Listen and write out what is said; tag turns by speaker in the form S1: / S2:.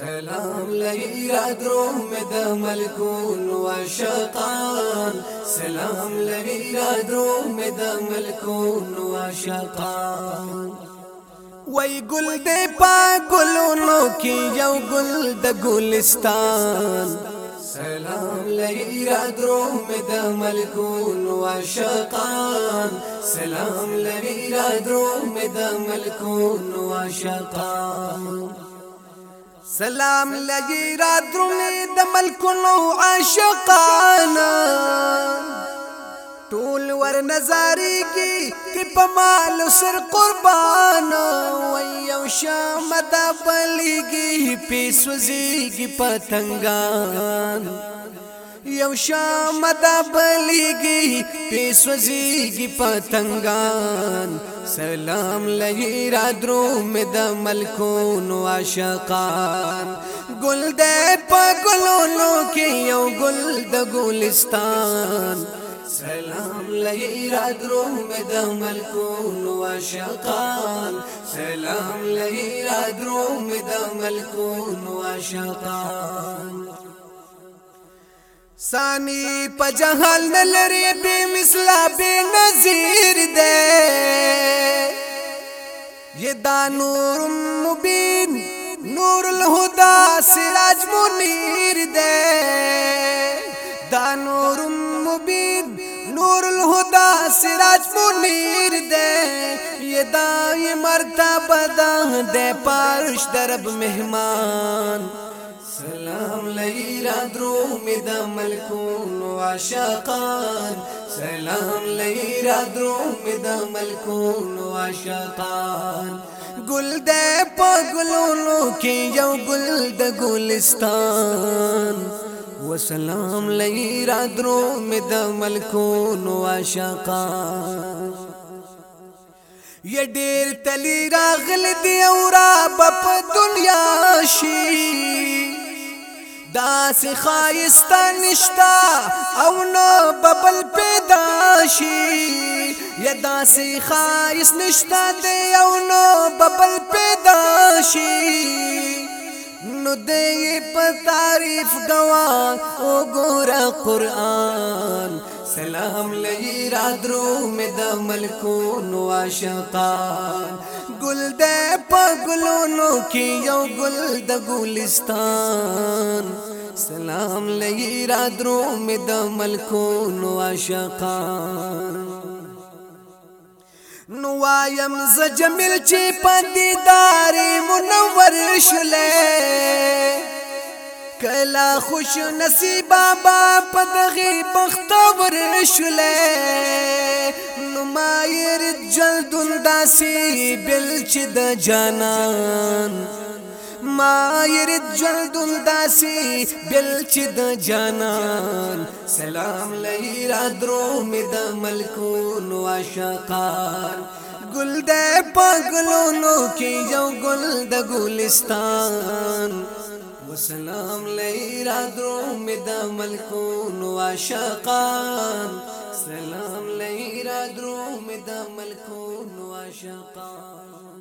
S1: سلام لي دروم دم الكون وشقان سلام لي دروم دم الكون وشقان وي ګل دې په ګلونو کې دا ګل د ګلستان سلام لي دروم دم الكون وشقان سلام لي دروم دم الكون وشقان سلام لګی را درنې د ملکونو عاشقانا ټول ور نظاری کی کی پمال سر قربان ویو شام د بلیږي پیسوزیږي پتنګان یو شام دا بلیگی پیسوزیگی پتنگان سلام لگی را دروم دا ملکون و عشقان گل دے پا گلونو کی یو گل دا گلستان سلام لئی را دروم د ملکون و شقان سلام لئی را دروم د ملکون و شقان سانی په جهان پہ مثلا بے نظیر دے یہ دا نور مبین نورم نوراسی راجم نیر دے مبین نور ہدا سراج منیر دے یہ درد دے پارش درب مہمان سلام لیرا درو می د ملکون عاشقان سلام لیرا درو می د ملکون عاشقان ګل د پګلونو کې یو ګل د ګلستان وسلام لیرا درو می د ملکون عاشقان یا ډیر تلی راغل دی او را په دنیا شي داسې خایسته نشتا او نه ببل پیدا شي یا داسې خایس نشتا دی او نه ببل پیدا شي نو دی په تعریف غوا او ګور قران سلام لئی را درو می د ملکونو عاشقان ګل دې په ګلونو کې یو ګل د ګلستان سلام لئی را درو می د ملکونو عاشقان نو وایم ز جمیل چې پدیدار منور شلې کلا خوش نصیب بابا پدغه بختور شلې نمایر جلدون داسی بل چې د جانان ما يرد جلدون داسي بل چې د جانان سلام لیرا درو می د ملکون عاشقان ګل د پګلونو کې یو ګل د ګلستان وسلام لیرا درو می د ملکون عاشقان سلام لیرا درو می د ملکون عاشقان